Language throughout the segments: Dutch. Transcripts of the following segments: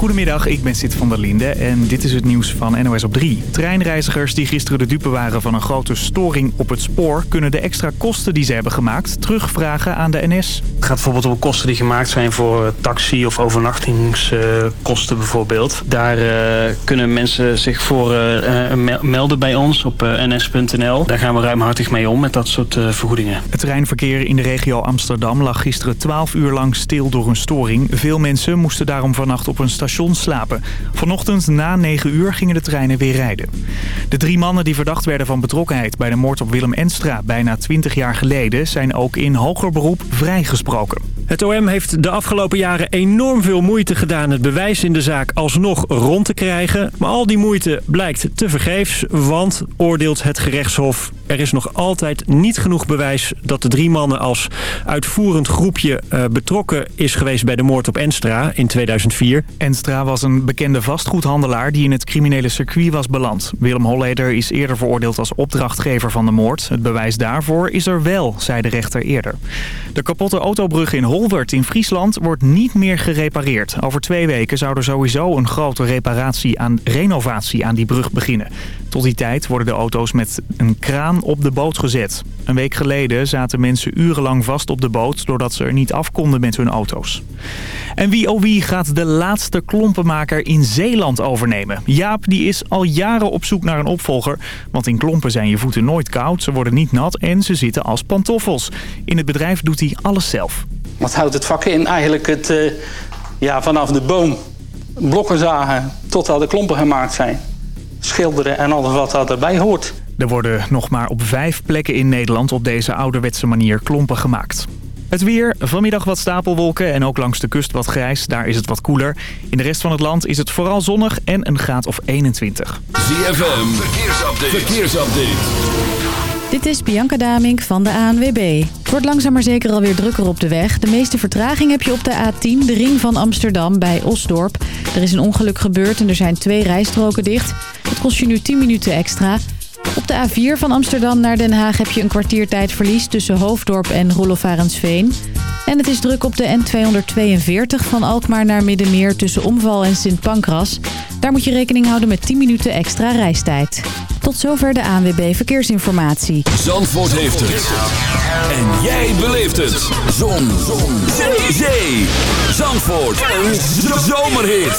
Goedemiddag, ik ben Sid van der Linde en dit is het nieuws van NOS op 3. Treinreizigers die gisteren de dupe waren van een grote storing op het spoor... kunnen de extra kosten die ze hebben gemaakt terugvragen aan de NS. Het gaat bijvoorbeeld om kosten die gemaakt zijn voor taxi- of overnachtingskosten bijvoorbeeld. Daar uh, kunnen mensen zich voor uh, melden bij ons op ns.nl. Daar gaan we ruimhartig mee om met dat soort vergoedingen. Het treinverkeer in de regio Amsterdam lag gisteren 12 uur lang stil door een storing. Veel mensen moesten daarom vannacht op een station slapen. Vanochtend na 9 uur gingen de treinen weer rijden. De drie mannen die verdacht werden van betrokkenheid bij de moord op Willem Enstra bijna 20 jaar geleden zijn ook in hoger beroep vrijgesproken. Het OM heeft de afgelopen jaren enorm veel moeite gedaan het bewijs in de zaak alsnog rond te krijgen. Maar al die moeite blijkt te vergeefs, want oordeelt het gerechtshof... er is nog altijd niet genoeg bewijs dat de drie mannen als uitvoerend groepje uh, betrokken is geweest bij de moord op Enstra in 2004. Enstra was een bekende vastgoedhandelaar die in het criminele circuit was beland. Willem Holleder is eerder veroordeeld als opdrachtgever van de moord. Het bewijs daarvoor is er wel, zei de rechter eerder. De kapotte autobrug in Holwert in Friesland wordt niet meer gerepareerd. Over twee weken zou er sowieso een grote reparatie aan renovatie aan die brug beginnen. Tot die tijd worden de auto's met een kraan op de boot gezet. Een week geleden zaten mensen urenlang vast op de boot... doordat ze er niet af konden met hun auto's. En wie oh wie gaat de laatste klompenmaker in Zeeland overnemen? Jaap die is al jaren op zoek naar een opvolger. Want in klompen zijn je voeten nooit koud, ze worden niet nat en ze zitten als pantoffels. In het bedrijf doet hij alles zelf. Wat houdt het vak in? Eigenlijk het, uh, ja, vanaf de boom blokken zagen tot al de klompen gemaakt zijn. Schilderen en alles wat daarbij hoort. Er worden nog maar op vijf plekken in Nederland op deze ouderwetse manier klompen gemaakt. Het weer, vanmiddag wat stapelwolken en ook langs de kust wat grijs. Daar is het wat koeler. In de rest van het land is het vooral zonnig en een graad of 21. ZFM, verkeersupdate. verkeersupdate. Dit is Bianca Damink van de ANWB. Het wordt langzaam maar zeker alweer drukker op de weg. De meeste vertraging heb je op de A10, de ring van Amsterdam, bij Osdorp. Er is een ongeluk gebeurd en er zijn twee rijstroken dicht. Het kost je nu 10 minuten extra... Op de A4 van Amsterdam naar Den Haag heb je een kwartiertijdverlies tussen Hoofddorp en Roelofarensveen. En het is druk op de N242 van Alkmaar naar Middenmeer tussen Omval en Sint Pancras. Daar moet je rekening houden met 10 minuten extra reistijd. Tot zover de ANWB Verkeersinformatie. Zandvoort heeft het. En jij beleeft het. Zon. Zon. Zee. Zandvoort. Een zomerhit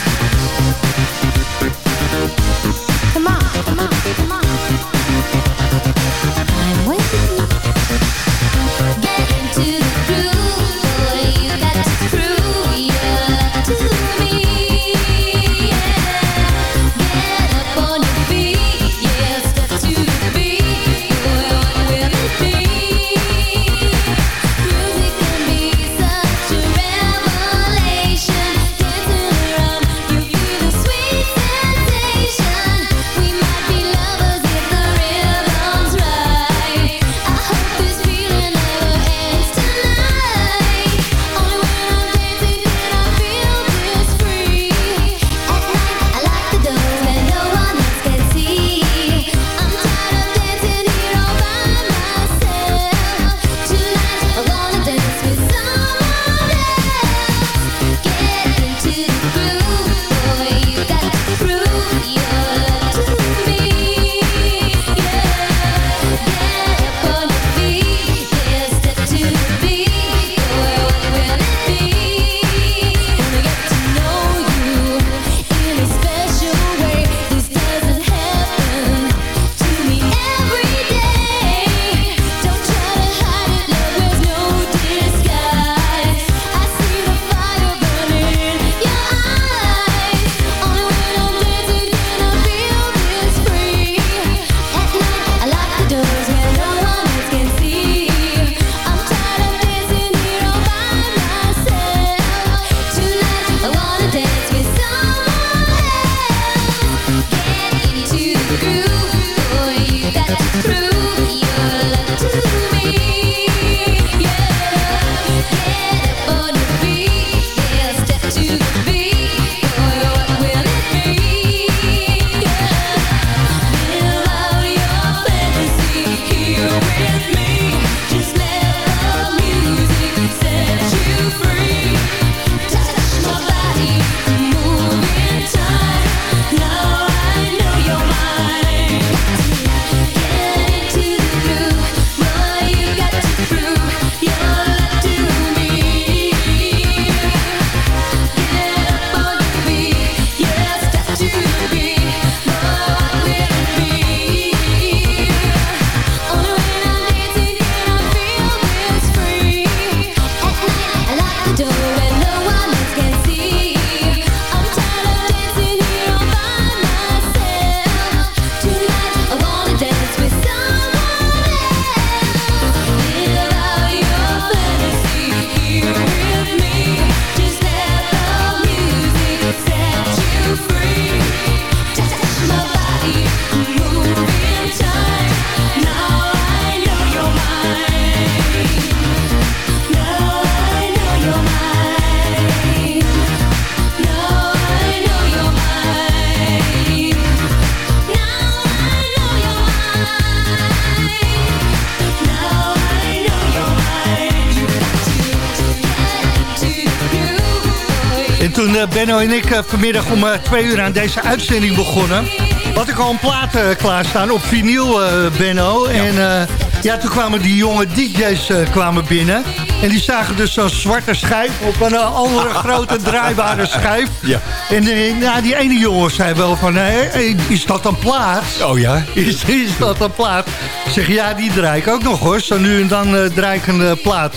Benno en ik uh, vanmiddag om uh, twee uur aan deze uitzending begonnen... had ik al een plaat klaarstaan op vinyl, Benno. Ja. En ja, toen kwamen die jonge DJ's kwamen binnen. En die zagen dus zo'n zwarte schijf op een andere grote draaibare schijf. Ja. En ja, die ene jongen zei wel van, hey, is dat een plaat? Oh ja? Is, is dat een plaat? Ik zeg, ja, die draai ik ook nog hoor. Zo nu en dan draai ik een plaat.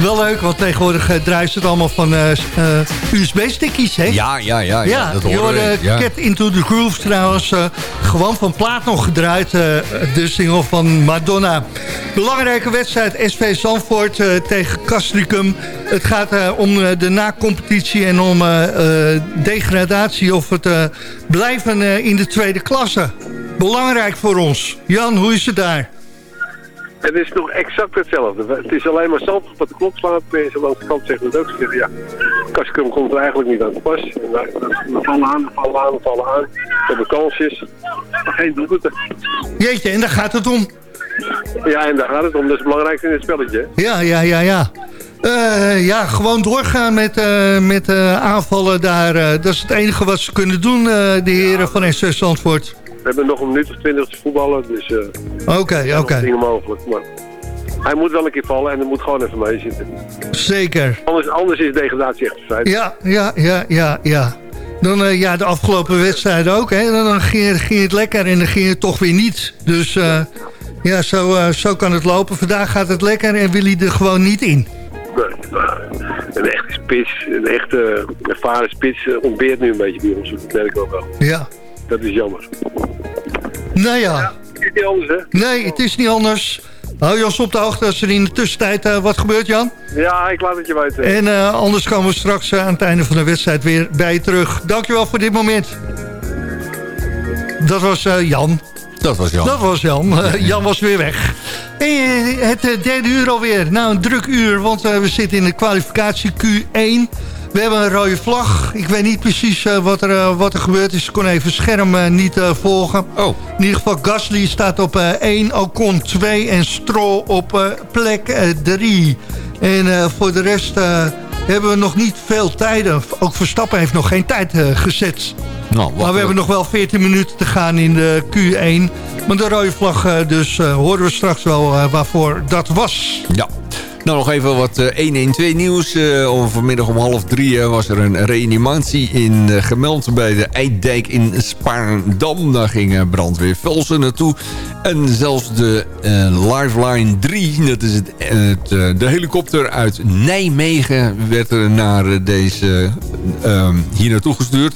Wel leuk, want tegenwoordig draaien ze het allemaal van USB-stickies, hè? Ja, ja, ja. ja, dat hoorde je ja. Cat Into the Groove trouwens. Uh, gewoon van plaat nog gedraaid. Uh, de single van Madonna. Belangrijke wedstrijd SV Zandvoort tegen Castricum. Het gaat om de na-competitie en om degradatie of het blijven in de tweede klasse. Belangrijk voor ons. Jan, hoe is het daar? Het is nog exact hetzelfde. Het is alleen maar zand wat de klok slaat. Mensen langs de kant zeggen het ook. Ze zeggen, ja, Kaskum komt er eigenlijk niet aan te pas. We vallen aan, we vallen aan, we vallen aan. We hebben kansjes. Maar geen doelpunten. Jeetje, en daar gaat het om. Ja, en daar gaat het om. Dat is het belangrijkste in het spelletje. Ja, ja, ja, ja. Uh, ja, gewoon doorgaan met, uh, met uh, aanvallen daar. dat is het enige wat ze kunnen doen, de heren van SS Zandvoort. We hebben nog een minuut of twintig te voetballen, dus... Oké, oké. Okay, dingen mogelijk, maar... Hij moet wel een keer vallen en er moet gewoon even mee zitten. Zeker. Anders, anders is degradatie echt feit. Ja, ja, ja, ja, ja. Dan uh, ja, de afgelopen wedstrijden ook. Hè? Dan ging, ging het lekker en dan ging het toch weer niet. Dus uh, ja, zo, uh, zo kan het lopen. Vandaag gaat het lekker en wil hij er gewoon niet in. Een echte spits, een echte ervaren spits ontbeert nu een beetje bij ons. Dat merk ik ook wel. Ja. Dat is jammer. Nou ja. ja het is niet anders, hè? Nee, het is niet anders. Hou je ons op de hoogte als er in de tussentijd uh, wat gebeurt, Jan? Ja, ik laat het je weten. En uh, anders komen we straks uh, aan het einde van de wedstrijd weer bij je terug. Dankjewel voor dit moment. Dat was Jan. Dat was Jan. Dat was Jan. Jan was weer weg. En het derde uur alweer. Nou, een druk uur, want we zitten in de kwalificatie Q1... We hebben een rode vlag. Ik weet niet precies uh, wat, er, uh, wat er gebeurd is. Ik kon even het scherm uh, niet volgen. Oh. In ieder geval Gasly staat op 1, Ocon 2 en Stroll op plek 3. En voor de rest hebben we nog niet veel tijden. Ook Verstappen heeft nog geen tijd gezet. Nou, maar we hebben nog wel 14 minuten te gaan in de Q1. Maar de rode vlag, dus horen we straks wel waarvoor dat was. Ja. Nou, nog even wat 112 eh, nieuws. Uh, vanmiddag om half drie was er een reanimatie in, gemeld bij de Eiddijk in Spaarndam. Daar ging brandweer Velsen naartoe. En zelfs de Lifeline 3, dat is het, het de helikopter uit Nijmegen... werd er naar deze, ehm, hier naartoe gestuurd.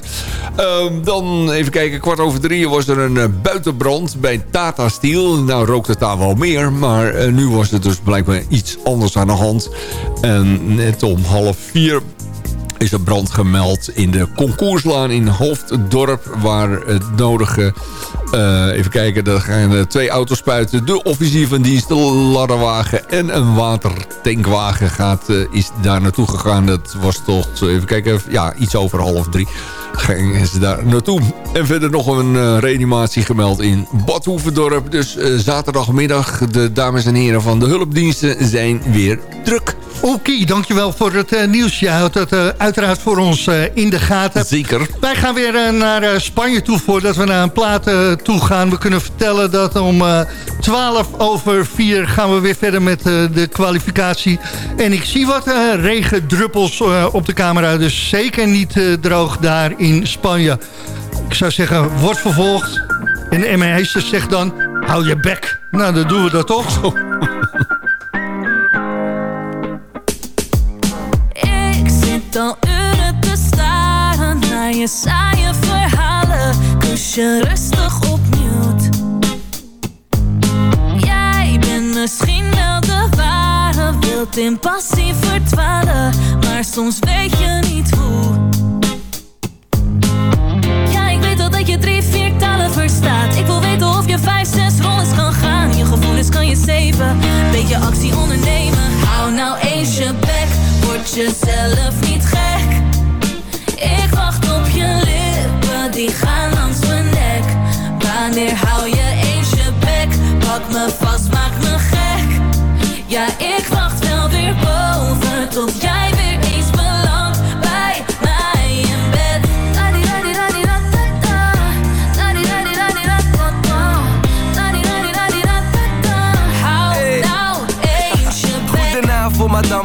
Ehm, dan even kijken, kwart over drie was er een buitenbrand bij Tata Steel. Nou rookt het daar wel meer, maar nu was het dus blijkbaar iets anders aan de hand. En net om half vier is er brand gemeld in de concourslaan in Hoofddorp... waar het nodige... Uh, even kijken, daar gaan twee auto's spuiten. De officier van dienst, de ladderwagen en een watertankwagen gaat, uh, is daar naartoe gegaan. Dat was tot, even kijken, ja, iets over half drie gingen ze daar naartoe. En verder nog een uh, reanimatie gemeld in Badhoevedorp. Dus uh, zaterdagmiddag, de dames en heren van de hulpdiensten zijn weer druk. Oké, dankjewel voor het uh, nieuws. Je houdt het uiteraard voor ons in de gaten. Zeker. Wij gaan weer naar Spanje toe voordat we naar een plaat toe gaan. We kunnen vertellen dat om 12 over 4 gaan we weer verder met de kwalificatie. En ik zie wat regendruppels op de camera. Dus zeker niet droog daar in Spanje. Ik zou zeggen, wordt vervolgd. En de MHS zegt dan, hou je bek. Nou, dan doen we dat toch. al uren te staren naar je saaie verhalen. Dus je rustig opnieuw. Jij bent misschien wel de ware, wilt in passie verdwalen. Maar soms weet je niet hoe. Dat je drie, vier talen verstaat. Ik wil weten of je vijf, zes rollen kan gaan. Je gevoelens kan je zeven, beetje actie ondernemen. Hou nou eens je bek, word jezelf niet gek.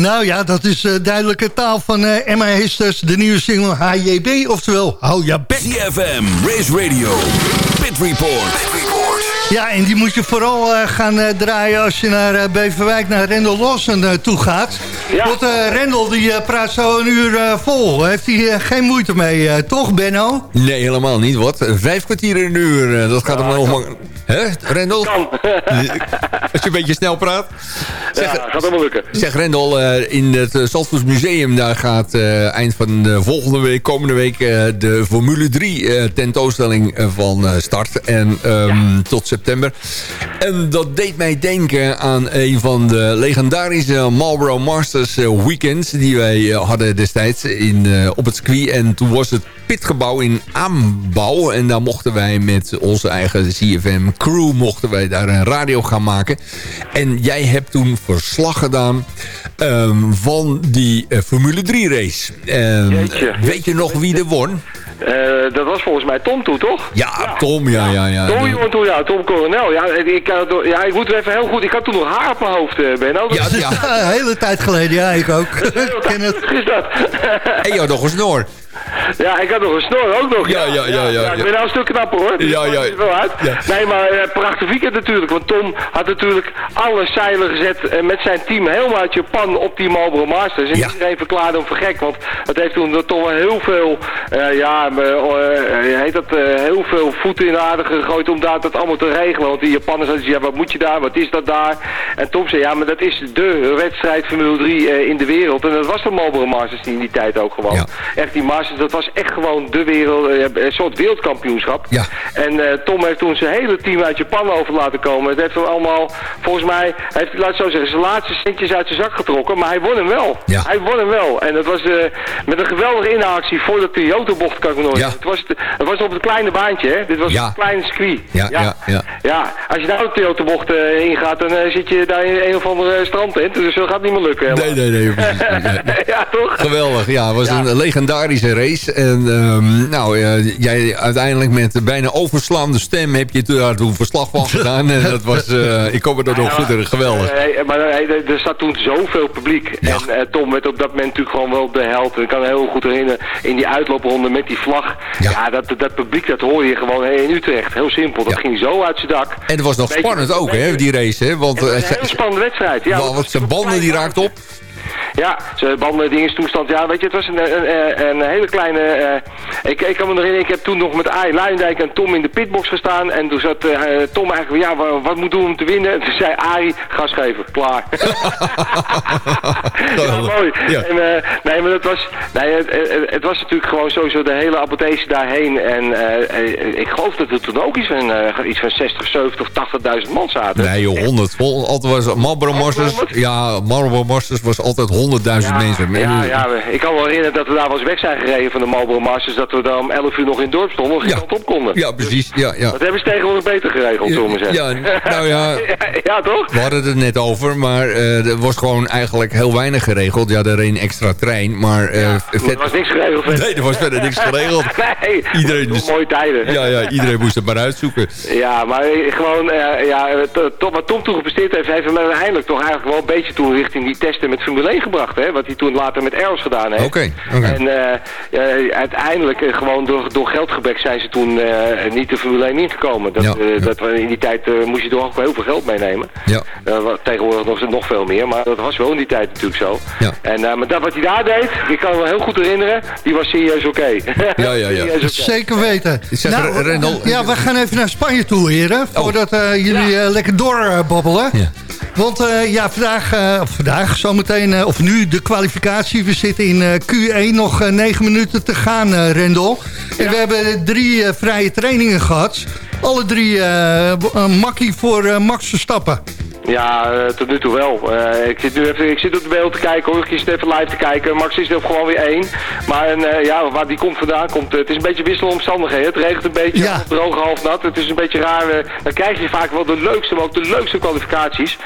Nou ja, dat is eh, duidelijke taal van eh, Emma Histers, de nieuwe single HJB. Oftewel, hou je bek. CFM, Race Radio, Pit Report. Ja, en die moet je vooral eh, gaan eh, draaien als je naar eh, Beverwijk, naar Rendel Lawson toe gaat. Want eh, Rendel die praat zo een uur eh, vol. Heeft hij geen moeite mee, eh, toch Benno? Nee, helemaal niet. Wat? Vijf kwartier in een uur. Dat gaat hem nog maar... Hè, Rendel? Als je een beetje snel praat. Ja, gaat allemaal lukken. Zeg Rendel, eh, in het uh, Zandvoorts Museum... daar gaat eh, eind van de volgende week, komende week... eh, de Formule 3 eh, tentoonstelling van eh, start. En ehm, tot september. En dat deed mij denken aan een van de legendarische Marlboro Masters eh, weekends... die wij eh, hadden destijds in, eh, op het circuit. En toen was het pitgebouw in aanbouw. En daar mochten wij met onze eigen CFM crew... mochten wij daar een radio gaan maken. En jij hebt toen verslag gedaan ehm, van die Formule 3 race. Jeetje. weet je nog wie er won? Eh, dat was volgens mij Tom toen, toch? Ja, Tom, ja, ja, ja. Tom, jongen, toen, ja, Tom Coronel. Ja, ik, eh, ja, ik moet er even heel goed... Ik had toen nog haar op mijn hoofd, eh, Benno. Ja, ja. Een hele tijd geleden, ja, ik ook. Ken het. is dat? En jou nog een snor. Ja, ik had nog een snor ook nog. Ja, ja, ja, ja, ik ja. ben nou een stuk knapper hoor. Dus Ja, dat ja. Nee, maar eh, prachtig weekend natuurlijk. Want Tom had natuurlijk alle zeilen gezet eh, met zijn team helemaal uit Japan op die Marlboro Masters. En iedereen verklaarde hem voor gek. Want het heeft toen toch wel heel veel, eh, ja, heet dat, heel veel voeten in de aarde gegooid om daar dat allemaal te regelen. Want die Japanners hadden gezegd, ja, wat moet je daar? Wat is dat daar? En Tom zei, ja, maar dat is de wedstrijd Formule 3 eh, in de wereld. En dat was de Marlboro Masters in die tijd ook gewoon. Echt, die Masters, dat was echt gewoon de wereld, eh, een soort wereldkampioenschap. Ja. En eh, Tom heeft toen zijn hele team uit Japan over laten komen. Het heeft hem allemaal, volgens mij, heeft, laat ik zo zeggen, zijn laatste centjes uit zijn zak getrokken. Maar hij won hem wel. Ja. Hij won hem wel. En dat was eh, met een geweldige inhaalactie voor de Toyota-bocht, kan ik me Ja. Het was, het, was op het kleine baantje, hè. Dit was Ja. een kleine circuit. Ja, ja, ja. Ja, als je nou de Toyota-bocht eh, ingaat, dan zit je daar in een of andere strandtent. Dus dat gaat niet meer lukken. Nee, helemaal. nee, nee. precies. Nee, nee. ja, toch? Geweldig, ja. Het was een legendarische race. En ehm, nou, eh, jij uiteindelijk met een bijna overslaande stem heb je daar toen verslag van gedaan. En dat was, eh, ik kom me dat nog goed herinneren. Geweldig. Eh, maar eh, er, er zat toen zoveel publiek. Ja. En eh, Tom werd op dat moment natuurlijk gewoon wel de held. Ik kan me heel goed herinneren in die uitloopronde met die vlag. Ja. Ja, dat, dat publiek dat hoor je gewoon in Utrecht. Heel simpel. Dat Ja. ging zo uit zijn dak. En het was nog Beetje- spannend ook, hè, die race. Hè? Want Het was eh, een hele spannende wedstrijd. Ja, want zijn banden die raakten op. Ja, zijn banden, dingenstoestand. Ja, weet je, het was een, een, een, hele kleine... eh, ik, ik kan me nog herinneren, ik heb toen nog met Arie Luijendijk en Tom in de pitbox gestaan. En toen zat eh, Tom eigenlijk, ja, wat, wat moet doen om te winnen? En toen zei Arie, gas geven, klaar. ja, mooi. Ja. En, eh, nee, maar dat was, nee, het, het, het was natuurlijk gewoon sowieso de hele apothese daarheen. En ik geloof dat er toen ook iets van, iets van 60, 70, 80.000 man zaten. Nee joh, 100. Vol, altijd was Marlboro. Ja, Marlboro was altijd 100.000 mensen. Ja, ja, ik kan me wel herinneren dat we daar wel eens weg zijn gereden van de Marlboro Masters. Dat we dan om 11 uur nog in het dorp stonden en geen Ja. kant op konden. Ja, precies. Ja, ja. Dat hebben ze tegenwoordig beter geregeld, zullen we zeggen. Ja, nou ja. ja, toch? We hadden het net over, maar eh, er was gewoon eigenlijk heel weinig geregeld. Ja, er reed een extra trein, maar... vet- Er was niks geregeld. Nee, er was verder niks geregeld. nee, Iedereen was dus- mooie tijden. Ja, ja, iedereen moest het maar uitzoeken. Ja, maar gewoon, eh, ja, wat Tom toen gepresteerd heeft, heeft hem uiteindelijk toch eigenlijk wel een beetje toen richting die testen met Formule 1 hè. Wat hij toen later met Eros gedaan heeft. Oké. En eh, eh, uiteindelijk, eh, gewoon door, door geldgebrek, zijn ze toen eh, niet de Formule 1 ingekomen. Dat, Ja, eh, ja. dat, in die tijd eh, moest je toch ook heel veel geld meenemen. Ja. Eh, wat tegenwoordig nog, nog veel meer, maar dat was wel in die tijd natuurlijk zo. Ja. En, eh, maar dat wat hij daar deed, ik kan me wel heel goed herinneren, die was serieus oké. Ja, ja, ja. Zeker weten. Zeg, Nou, Rendel- ja, we gaan even naar Spanje toe, heren. Voordat eh, jullie lekker doorbabbelen. Ja. Want eh, ja, vandaag, eh, vandaag zometeen, eh, of nu de kwalificatie. We zitten in eh, Q1, nog negen minuten te gaan, Rendel. En we hebben drie vrije trainingen gehad. Alle drie makkie voor Max Verstappen. Ja, eh, tot nu toe wel. Eh, ik, zit nu even, ik zit op de beeld te kijken hoor. Ik zit even live te kijken. Max is er gewoon weer één. Maar eh, ja, waar die komt vandaan komt. het is een beetje wisselende omstandigheden. Het regent een beetje, Ja. droog, half nat. Het is een beetje raar. dan krijg je vaak wel de leukste, maar ook de leukste kwalificaties.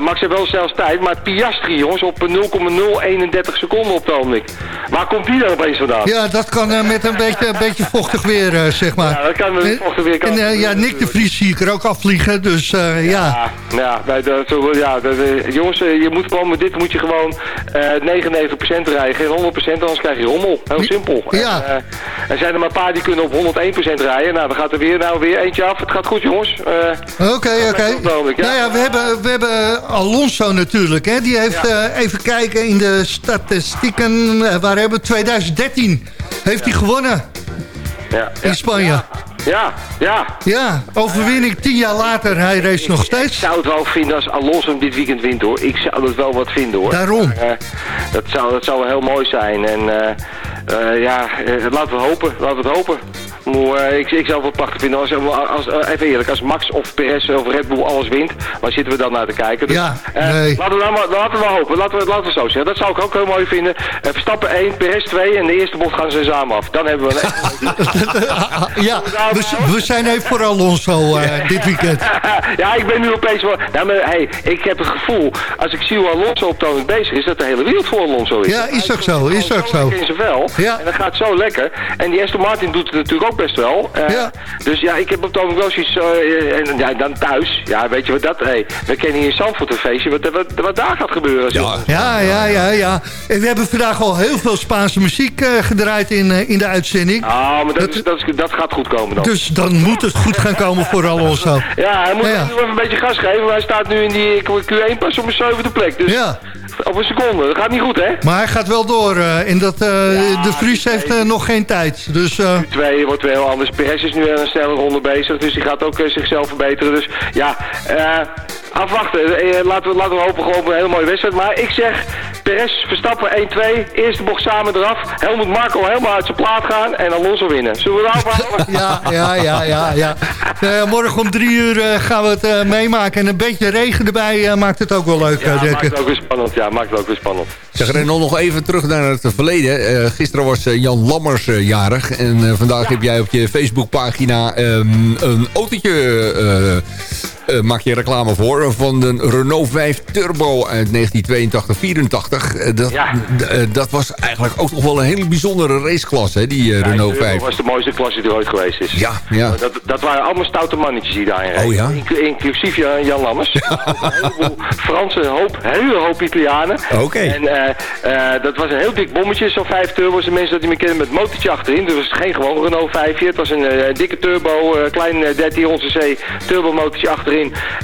Max heeft wel zelfs tijd. Maar Piastri jongens op 0,031 seconden op het ogenblik. Waar komt die dan opeens vandaan? Ja, dat kan met een beetje, een beetje vochtig weer, zeg maar. Ja, dat kan met vochtig weer kan. En ja, Nick de Vries zie ik er ook afvliegen, dus ja. Ja, ja, dat, ja dat, eh, jongens, eh, je moet gewoon met dit moet je gewoon eh 99% rijden, geen 100%, anders krijg je rommel. Heel simpel. Ja. En, eh, er zijn er maar een paar die kunnen op 101% rijden. Nou, dan gaat er weer, nou, weer eentje af. Het gaat goed, jongens. Eh, Oké, oké. ja. Nou ja, we hebben, we hebben Alonso natuurlijk. Hè? Die heeft, eh, even kijken in de statistieken. eh, waar hebben we 2013 heeft hij gewonnen ja, in Spanje. ja, ja. Ja, overwinning tien jaar later. Hij race nog Ik steeds. zou het wel vinden als Alonso hem dit weekend wint, hoor. Ik zou het wel wat vinden, hoor. Daarom. Eh, dat, zou, dat zou wel heel mooi zijn. En eh, eh, ja, laten we hopen. Laten we het hopen. Maar, eh, ik, ik zou het wel prachtig vinden. Als, als, eh, even eerlijk, als Max of Perez of Red Bull alles wint, waar zitten we dan naar te kijken? Dus, Ja, eh, nee. laten, we maar, laten we maar hopen. Laten we, laten we zo zeggen. Dat zou ik ook heel mooi vinden. Eh, Verstappen 1, Perez 2 en de eerste bocht gaan ze samen af. Dan hebben we een ja, we, we zijn even voor Alonso eh, dit weekend. ja, ik ben nu opeens wel... Nou, maar, hey, ik heb het gevoel, als ik zie hoe Alonso op toon bezig is, dat de hele wereld voor Alonso is. Ja, is ook zo, is ook zo. in zijn vel. Ja. En dat gaat zo lekker. En die Aston Martin doet het natuurlijk ook best wel. Eh, Ja. Dus ja, ik heb op toon wel zoiets... eh, en ja, dan thuis, ja, weet je wat dat... Hey, we kennen hier in Zandvoort een feestje, wat, wat, wat daar gaat gebeuren. Ja. Ja, ja, ja, ja. En we hebben vandaag al heel veel Spaanse muziek eh, gedraaid in, eh, in de uitzending. Ah, maar dat, is, dat, is, dat gaat goed komen dan. Dus dan moet het goed gaan komen voor Alonso. Ja, hij moet Ja, ja. nu even een beetje gas geven. maar Hij staat nu in die Q1 pas op een zevende plek. Dus Ja. Op een seconde. Dat gaat niet goed, hè? Maar hij gaat wel door. eh, en dat, eh, de Vries heeft eh, nog geen tijd. Dus Twee wordt weer heel anders. Perez is nu aan een snelle ronde bezig, dus die gaat ook zichzelf verbeteren. Dus ja, afwachten. Laten, we, laten we hopen gewoon op een hele mooie wedstrijd. Maar ik zeg, Perez, Verstappen 1-2, eerste bocht samen eraf. Helmut Marco helemaal uit zijn plaat gaan en Alonso winnen. Zullen we houden? ja, ja, ja, ja. ja. Morgen om drie uur gaan we het meemaken. En een beetje regen erbij maakt het ook wel leuk, Ja, denk maakt ik. het ook weer spannend. Ja, maakt het ook weer spannend. Zeg Renan, nog even terug naar het verleden. Eh, gisteren was eh, Jan Lammers eh, jarig. En eh, vandaag heb jij op je Facebookpagina ehm, een autootje... eh, maak je reclame voor van de Renault 5 Turbo uit 1982-84. Eh, dat, Ja. eh, dat was eigenlijk ook nog wel een hele bijzondere raceklasse, hè, die Renault Ja, 5. Dat was de mooiste klasse die er ooit geweest is. Ja, ja. Dat, dat waren allemaal stoute mannetjes die daarin reden. Oh ja? Inc- inclusief Jan, Lammers. Een heleboel Fransen, een hoop, hele hoop Italianen. Oké. En dat was een heel dik bommetje, zo'n 5 turbo's. De mensen dat die me kennen met motortje achterin. Dus het was geen gewoon Renault 5. Het was een dikke turbo, klein eh, 1300 cc turbo motortje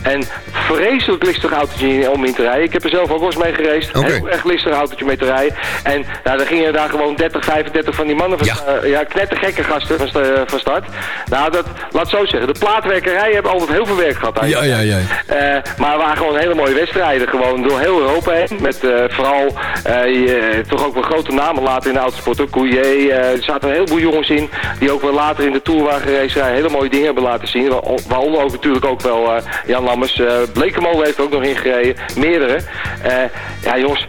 En vreselijk listig autootje om in te rijden. Ik heb er zelf ook wel eens mee gereisd. Oké. Heel erg listig autootje mee te rijden. En nou, dan gingen daar gewoon 30, 35 van die mannen van, Ja. sta- ja, knettergekke gasten van, sta- van start. Nou, dat, laat zo zeggen. De plaatwerkerij hebben altijd heel veel werk gehad. Ja, eigenlijk. ja, ja. Eh, maar waren gewoon hele mooie wedstrijden. Gewoon door heel Europa heen. Met eh, vooral eh, je- toch ook wel grote namen later in de autosport. Ook Couillet. eh, er zaten een heleboel jongens in. Die ook wel later in de Tourwagen race hele mooie dingen hebben laten zien. Wa- Waaronder ook natuurlijk ook wel eh, Jan Lammers. eh Blekemolen heeft ook nog ingereden. Meerdere. Eh, ja jongens,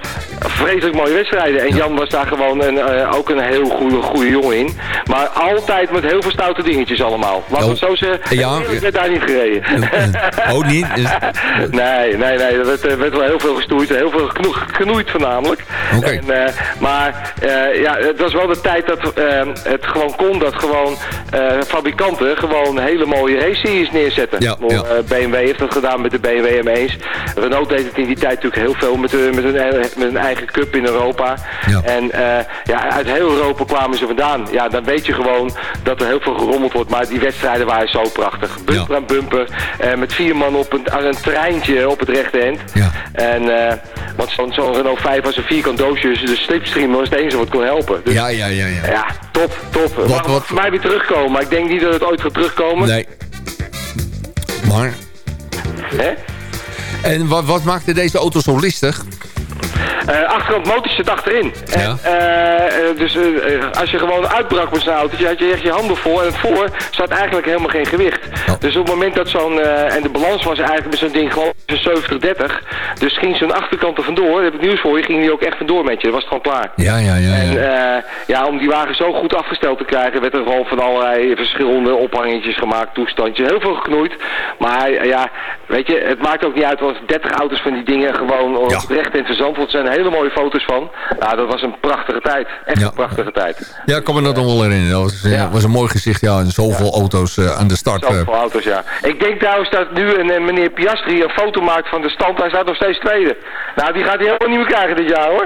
vreselijk mooie wedstrijden. En Jan was daar gewoon een, eh, ook een heel goede, goede jongen in. Maar altijd met heel veel stoute dingetjes allemaal. Laten we het zo zeggen. Ja, Ik werd daar niet gereden. Oh, niet? Nee, nee, nee. Er werd, er werd wel heel veel gestoeid. Heel veel geno- genoeid voornamelijk. En, eh, maar eh, ja, het was wel de tijd dat eh, het gewoon kon dat gewoon eh, fabrikanten gewoon hele mooie race-series neerzetten. Ja, ja. eh, BMW heeft dat gedaan met de BMW M1's. Renault deed het in die tijd natuurlijk heel veel met, met, hun, met hun eigen eigen cup in Europa. En eh, ja, uit heel Europa kwamen ze vandaan. Ja, dan weet je gewoon dat er heel veel gerommeld wordt. Maar die wedstrijden waren zo prachtig. Bumper aan bumper. eh, met vier man op een, aan een treintje op het rechte eind. En, eh, want zo'n zo'n Renault 5 was een vierkant doosje. Dus de slipstream was het enige wat kon helpen. Dus, Ja, ja, ja. ja. ja, top, top. Wat- Mag wat- voor mij weer terugkomen. Maar ik denk niet dat het ooit gaat terugkomen. Nee. Maar... Hè? En wat, wat maakte deze auto zo listig? Eh, achterkant motor zit achterin. En, eh, eh, dus als je gewoon uitbrak met zo'n auto, had je echt je handen vol. En het voor staat eigenlijk helemaal geen gewicht. Dus op het moment dat zo'n... en de balans was eigenlijk met zo'n ding gewoon zo'n 70-30. Dus ging zo'n achterkant er vandoor. Heb ik nieuws voor je. Ging die ook echt vandoor met je. Dat was het gewoon klaar. Ja, ja, ja. En ja. eh, ja, om die wagen zo goed afgesteld te krijgen, werd er gewoon van allerlei verschillende ophangetjes gemaakt, toestandjes. Heel veel geknoeid. Maar ja, weet je, het maakt ook niet uit, want 30 auto's van die dingen gewoon het recht in Zijn hele mooie foto's van. Nou, dat was een prachtige tijd. Echt een prachtige tijd. Ja, ik kan me dat nog wel herinneren. Dat was, ja. was een mooi gezicht, ja. En zoveel auto's eh, aan de start. eh. Zoveel auto's, ja. Ik denk trouwens dat nu een, een meneer Piastri een foto maakt van de stand. Hij staat nog steeds tweede. Nou, die gaat hij helemaal niet meer krijgen dit jaar, hoor.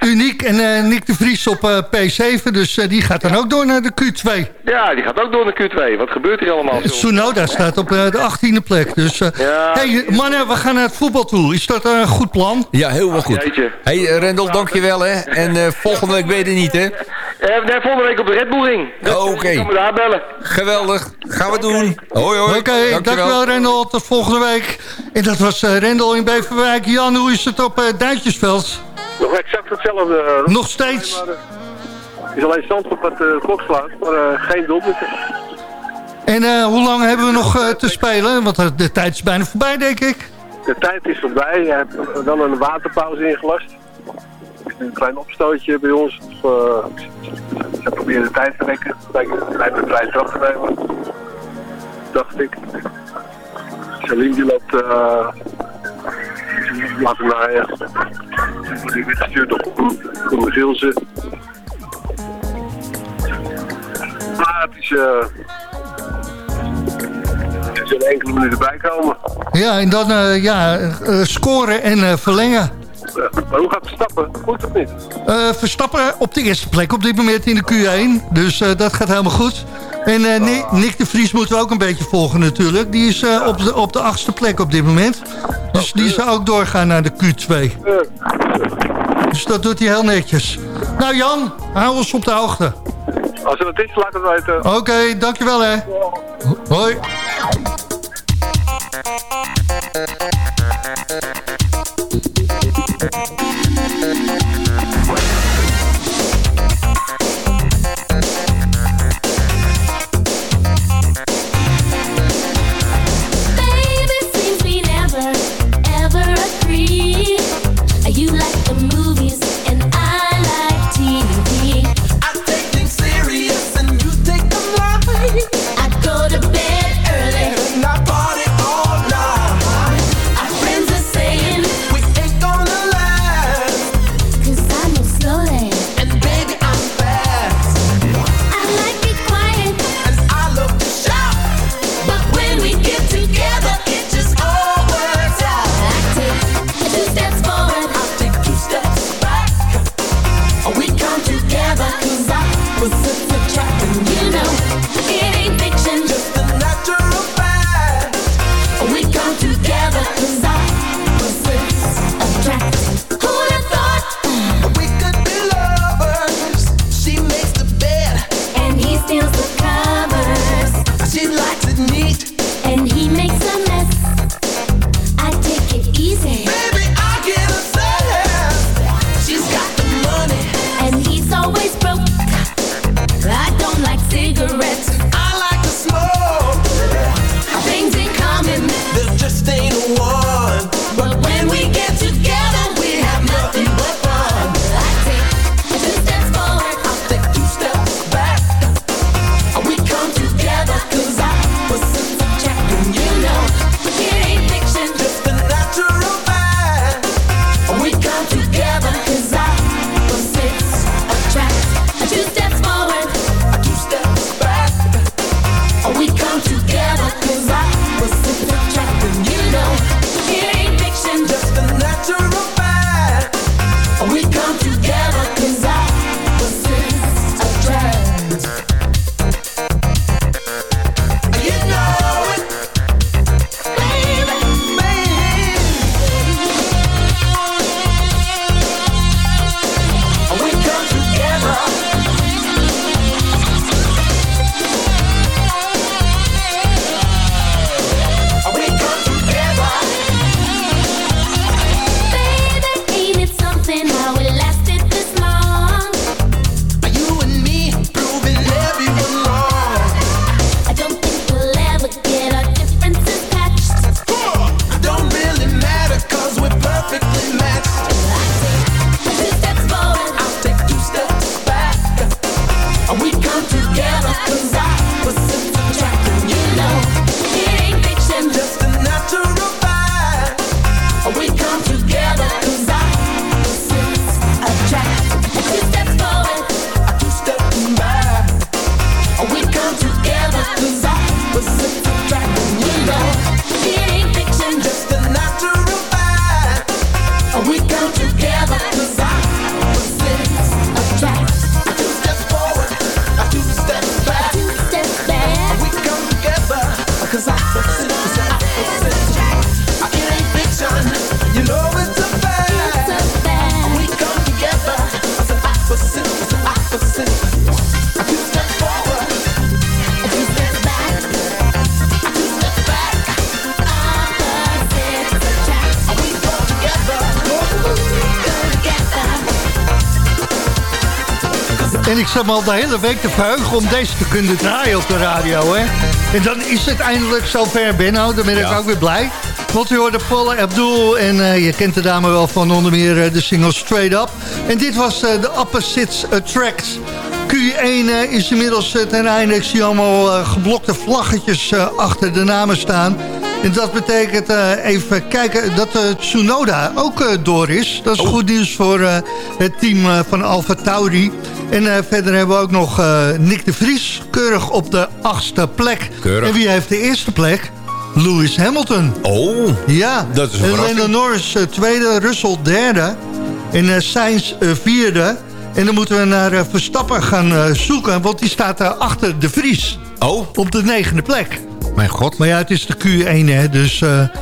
Uniek en eh, Nick de Vries op eh, P7, dus eh, die gaat dan ook door naar de Q2. ja, die gaat ook door naar Q2. Wat gebeurt hier allemaal? Tsunoda staat op eh, de 18e plek. Dus, eh, hey, mannen, we gaan naar het voetbal toe. Is dat een goed plan? Ja, helemaal goed. hey, eh, Rendel, dankjewel, hè. En eh, volgende week ben je er niet, hè? Eh, nee, volgende week op de Red Bull Ring. Dus, Oké. Ik kan me daar bellen. Geweldig. Gaan we doen. Hoi, hoi. Oké, dankjewel Rendel. Tot volgende week. En dat was eh, Rendel in Beverwijk. Jan, hoe is het op eh Duintjesveld? Nog exact hetzelfde. Nog steeds? Het is alleen Zandvoort wat de klok slaat, maar eh, geen doelpunten. En eh, hoe lang hebben we nog eh, te spelen? Want de tijd is bijna voorbij, denk ik. De tijd is voorbij. Je hebt wel een waterpauze ingelast. Een klein opstootje bij ons. Eh, ze proberen de tijd te rekken. De tijd de vrije trap te nemen. Dacht ik. Salim die loopt... eh laat hem naar... Ja. Die werd gestuurd op Koen Gilsen. Maar het is... eh er zullen enkele minuten bij komen. Ja, en dan eh, ja, eh, scoren en eh, verlengen. Maar hoe gaat Verstappen? Goed of niet? Eh, Verstappen op de eerste plek op dit moment in de Q1. Dus eh, dat gaat helemaal goed. En eh, Nick, Nick de Vries moeten we ook een beetje volgen natuurlijk. Die is eh, op, de, op de achtste plek op dit moment. Dus die zou ook doorgaan naar de Q2. Dus dat doet hij heel netjes. Nou Jan, hou ons op de hoogte. Als er wat is, laat het weten. Oké, dankjewel hè. Hoi. Thank you. En ik zat me al de hele week te verheugen om deze te kunnen draaien op de radio. Hè? En dan is het eindelijk zover, Benno. Dan ben ik ook weer blij. Want u hoorde Paula Abdul en uh, je kent de dame wel van onder meer uh, de single Straight Up. En dit was uh, de Opposites Attract. Q1 is inmiddels ten einde. Ik zie allemaal geblokte vlaggetjes achter de namen staan. En dat betekent even kijken dat Tsunoda ook door is. Dat is oh. goed nieuws voor het team van Alfa Tauri. En verder hebben we ook nog Nick de Vries, keurig op de achtste plek. Keurig. En wie heeft de eerste plek? Lewis Hamilton. Oh, ja. dat is een En Lando Norris uh, tweede, Russell derde en uh, Sainz uh, vierde. En dan moeten we naar Verstappen gaan zoeken, want die staat daar achter de Vries. Oh. Op de negende plek. Mijn god. Maar ja, het is de Q1, hè. Dus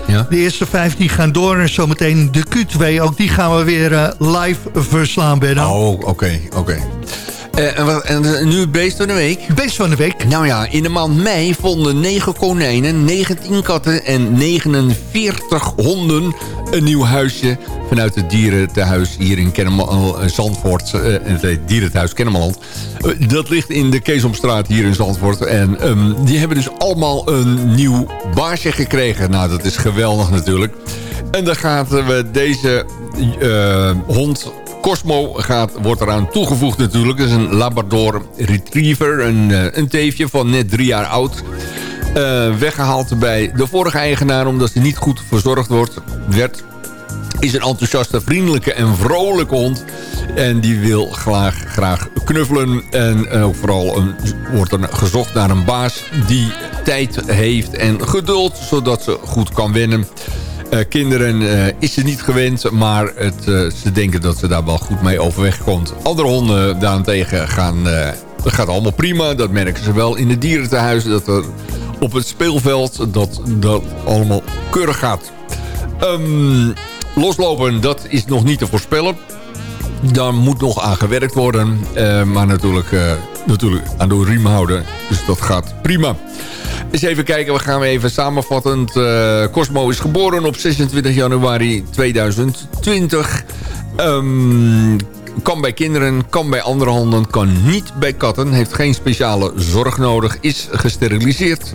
ja? de eerste vijf die gaan door. En zometeen de Q2, ook die gaan we weer live verslaan, Benno. Oh, oké, okay, oké. Okay. Uh, en, en, nu het beest van de week? Beest van de week? Nou ja, in de maand mei vonden 9 konijnen, 19 katten en 49 honden een nieuw huisje vanuit het dierentehuis hier in Kennemerland, uh, Zandvoort. Het dierentehuis Kennemerland. dat ligt in de Keesomstraat hier in Zandvoort. En um, die hebben dus allemaal een nieuw baasje gekregen. Nou, dat is geweldig natuurlijk. En dan gaan we deze hond Cosmo gaat, wordt eraan toegevoegd natuurlijk. Dat is een Labrador Retriever, een, eh, een teefje van net drie jaar oud. Uh, weggehaald bij de vorige eigenaar omdat ze niet goed verzorgd wordt, werd. Is een enthousiaste, vriendelijke en vrolijke hond. En die wil graag, graag knuffelen. En uh, vooral een, wordt er gezocht naar een baas die tijd heeft en geduld... zodat ze goed kan wennen. Uh, kinderen uh, is ze niet gewend, maar het, uh, ze denken dat ze daar wel goed mee overweg komt. Andere honden daarentegen gaan, dat gaat allemaal prima. Dat merken ze wel in de dierentehuizen. Dat er op het speelveld dat, dat allemaal keurig gaat. Um, loslopen, dat is nog niet te voorspellen. Daar moet nog aan gewerkt worden. maar natuurlijk, natuurlijk aan de riem houden. Dus dat gaat prima. Eens even kijken, we gaan even samenvattend. Uh, Cosmo is geboren op 26 januari 2020. Um, kan bij kinderen, kan bij andere honden, kan niet bij katten. Heeft geen speciale zorg nodig, is gesteriliseerd.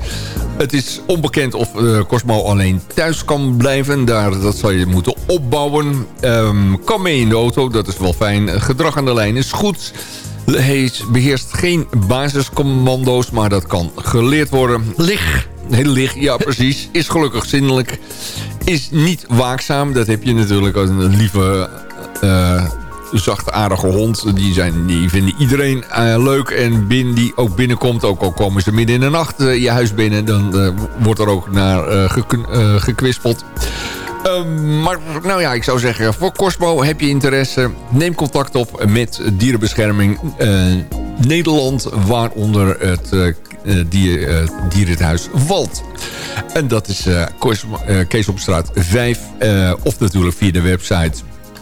Het is onbekend of uh, Cosmo alleen thuis kan blijven. Daar, dat zal je moeten opbouwen. Um, kan mee in de auto, dat is wel fijn. Gedrag aan de lijn is goed. Hij beheerst geen basiscommando's, maar dat kan geleerd worden. Lig. Heel licht, ja precies. Is gelukkig zinnelijk. Is niet waakzaam. Dat heb je natuurlijk als een lieve, uh, zachtaardige hond. Die, zijn, die vinden iedereen uh, leuk. En binnen, die ook binnenkomt, ook al komen ze midden in de nacht uh, je huis binnen... dan wordt er ook naar gekwispeld. Um, maar nou ja, ik zou zeggen, voor Cosmo heb je interesse... neem contact op met Dierenbescherming uh, Nederland... waaronder het uh, dier, uh, dierenhuis valt. En dat is Kees op straat 5. of natuurlijk via de website.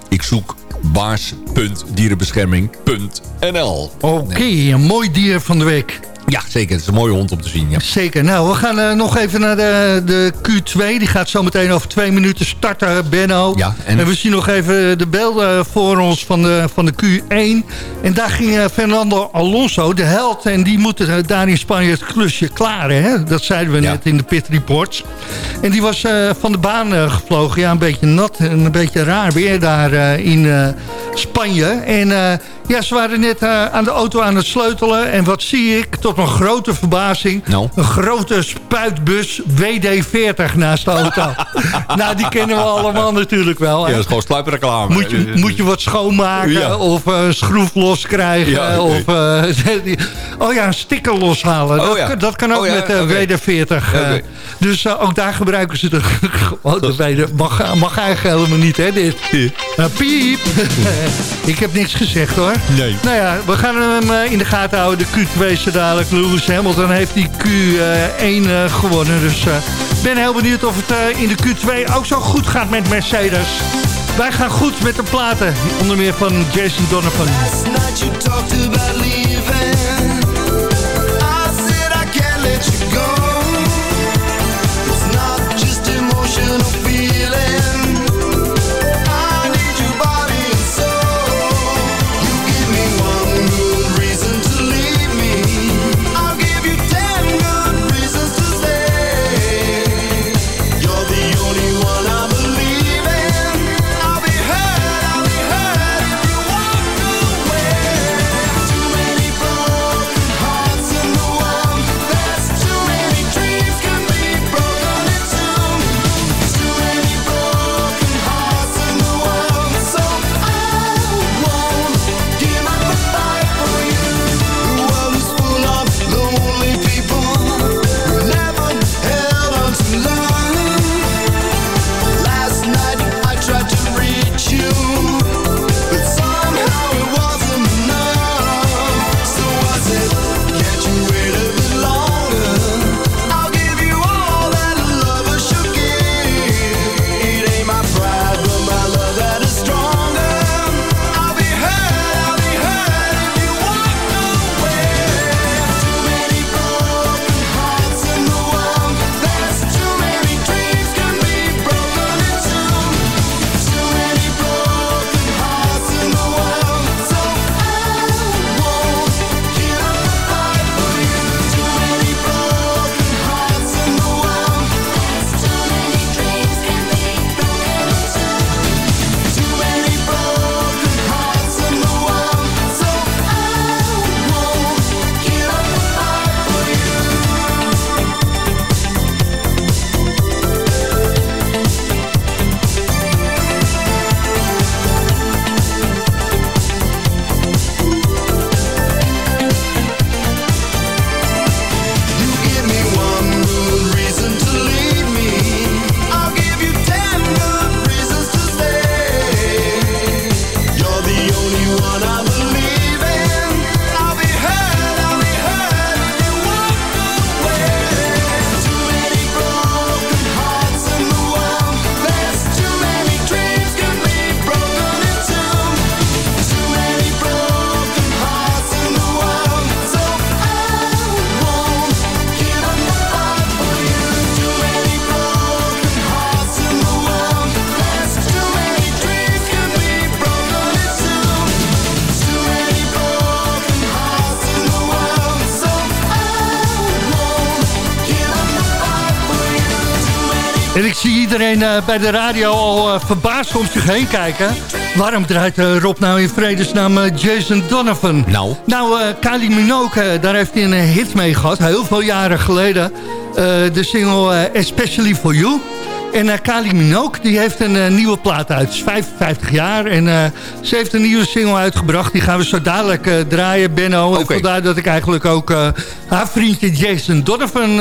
Ik zoek baars.dierenbescherming.nl Oké, een mooi dier van de week. Ja, zeker. Het is een mooie hond om te zien. Ja. Zeker. Nou, we gaan uh, nog even naar de, de Q2. Die gaat zo meteen over twee minuten starten, Benno. Ja, en... en we zien nog even de beelden voor ons van de, van de Q1. En daar ging uh, Fernando Alonso, de held. En die moet uh, daar in Spanje het klusje klaren. Hè? Dat zeiden we ja. net in de pit reports. En die was van de baan gevlogen. Ja, een beetje nat en een beetje raar weer daar in Spanje. En ja, ze waren net aan de auto aan het sleutelen. En wat zie ik? Tot mijn grote verbazing. No. Een grote spuitbus WD-40 naast de auto. nou, die kennen we allemaal natuurlijk wel. Hè? Ja, dat is gewoon sluipreclame. Moet je, moet je wat schoonmaken ja. of uh, schroef loskrijgen. Ja, of, uh, oh ja, een sticker loshalen. Oh, dat, ja. dat, kan ook oh, met okay. WD-40. Okay. Dus ook daar gebruiken ze de, oh, de WD. Mag, mag eigenlijk helemaal niet, hè, dit. piep. ik heb niks gezegd, hoor. Nee. Nou ja, we gaan hem in de gaten houden. De Q2 zo dadelijk. Lewis Hamilton heeft die Q1 uh, gewonnen. Dus ik uh, ben heel benieuwd of het in de Q2 ook zo goed gaat met Mercedes. Wij gaan goed met de platen. Onder meer van Jason Donovan. En ik zie iedereen eh, bij de radio al uh, verbaasd om zich heen kijken. Waarom draait uh, Rob nou in vredesnaam Jason Donovan? Nou? Nou, Kylie Minogue, daar heeft hij een hit mee gehad. Heel veel jaren geleden. de single Especially For You. En uh, Kali Minogue, die heeft een uh, nieuwe plaat uit. Ze is 55 jaar en uh, ze heeft een nieuwe single uitgebracht. Die gaan we zo dadelijk draaien, Benno. Okay. vandaar dat ik eigenlijk ook haar vriendje Jason Donovan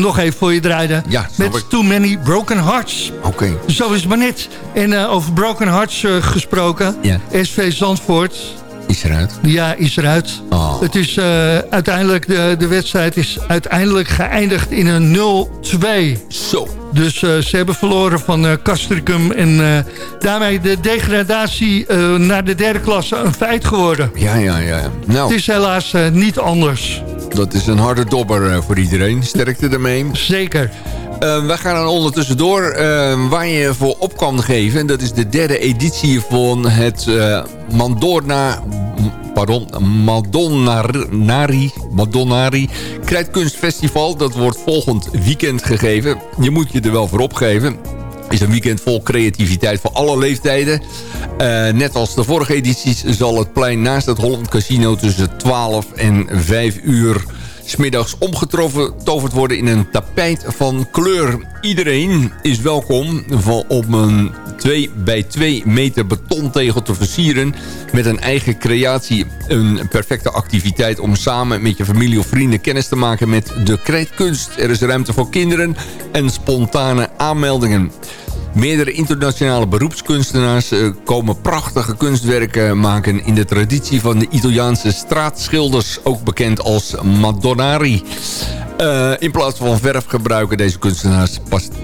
nog even voor je draaide. Ja, met Too Many Broken Hearts. Oké. Okay. Zo is het maar net. En over Broken Hearts gesproken. Ja. SV Zandvoort. Is eruit? Ja, is eruit. Oh. Het is uiteindelijk, de, de wedstrijd is uiteindelijk geëindigd in een 0-2. Zo. Dus uh, ze hebben verloren van uh, Castricum. En daarmee de degradatie naar de derde klasse een feit geworden. Ja, ja, ja. Nou, het is helaas niet anders. Dat is een harde dobber voor iedereen. Sterkte ermee. Zeker. Wij gaan dan ondertussen door waar je voor op kan geven. Dat is de derde editie van het Mandorna pardon, Madonnari, Madonnari Krijtkunstfestival. Dat wordt volgend weekend gegeven. Je moet je er wel voor opgeven is een weekend vol creativiteit voor alle leeftijden. Uh, net als de vorige edities zal het plein naast het Holland Casino tussen 12 en 5 uur smiddags omgetoverd worden in een tapijt van kleur. Iedereen is welkom om een 2 bij 2 meter betontegel te versieren met een eigen creatie. Een perfecte activiteit om samen met je familie of vrienden kennis te maken met de krijtkunst. Er is ruimte voor kinderen en spontane aanmeldingen. Meerdere internationale beroepskunstenaars eh, komen prachtige kunstwerken maken... in de traditie van de Italiaanse straatschilders, ook bekend als Madonnari. Uh, in plaats van verf gebruiken deze kunstenaars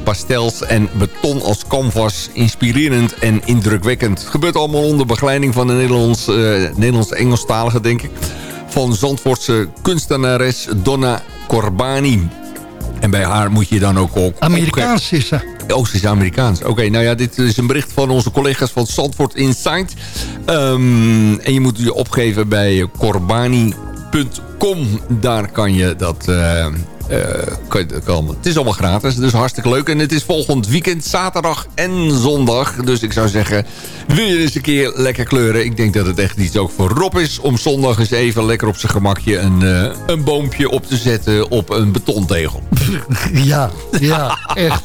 pastels en beton als canvas. Inspirerend en indrukwekkend. Het gebeurt allemaal onder begeleiding van de Nederlands, uh, Nederlands-Engelstalige, denk ik. Van Zandvoortse kunstenares Donna Corbani. En bij haar moet je dan ook... ook Amerikaans is ze. Oh, ze is Amerikaans. Oké, nou ja, dit is een bericht van onze collega's van Zandvoort Insight. Um, en je moet je opgeven bij corbani.com. Daar kan je dat... Uh, kan, het is allemaal gratis, dus hartstikke leuk. En het is volgend weekend, zaterdag en zondag. Dus ik zou zeggen, wil je eens een keer lekker kleuren? Ik denk dat het echt iets ook voor Rob is... om zondag eens even lekker op zijn gemakje een, uh, een boompje op te zetten op een betontegel. Ja, ja, echt.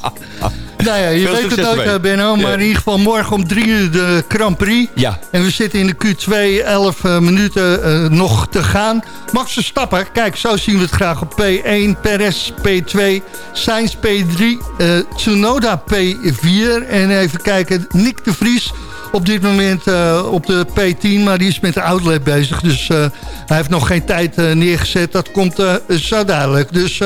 Nou ja, je weet het ook, eh, Benno. Maar in ieder geval morgen om drie uur de Grand Prix. Ja. En we zitten in de Q2, 11 eh, minuten eh, nog te gaan. Max Verstappen, kijk, zo zien we het graag op P1, Perez P2, Sainz P3, eh, Tsunoda P4. En even kijken, Nick de Vries op dit moment eh, op de P10, maar die is met de outlet bezig. Dus eh, hij heeft nog geen tijd eh, neergezet. Dat komt zo dadelijk. Dus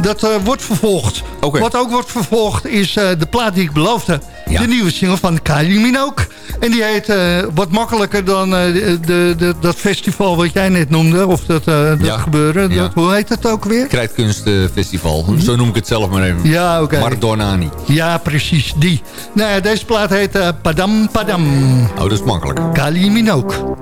dat wordt vervolgd. Wat ook wordt vervolgd is de plaat die ik beloofde. Ja. De nieuwe single van Kylie Minogue. En die heet eh, wat makkelijker dan eh, de, de, dat festival wat jij net noemde. Of dat, eh, dat Ja. gebeuren. Ja. Dat, hoe heet dat ook weer? Krijtkunstfestival. Zo noem ik het zelf maar even. Ja, oké. Mardonani. Ja, precies, die. Nou ja, deze plaat heet Padam Padam. Oh, dat is makkelijk. Kylie Minogue.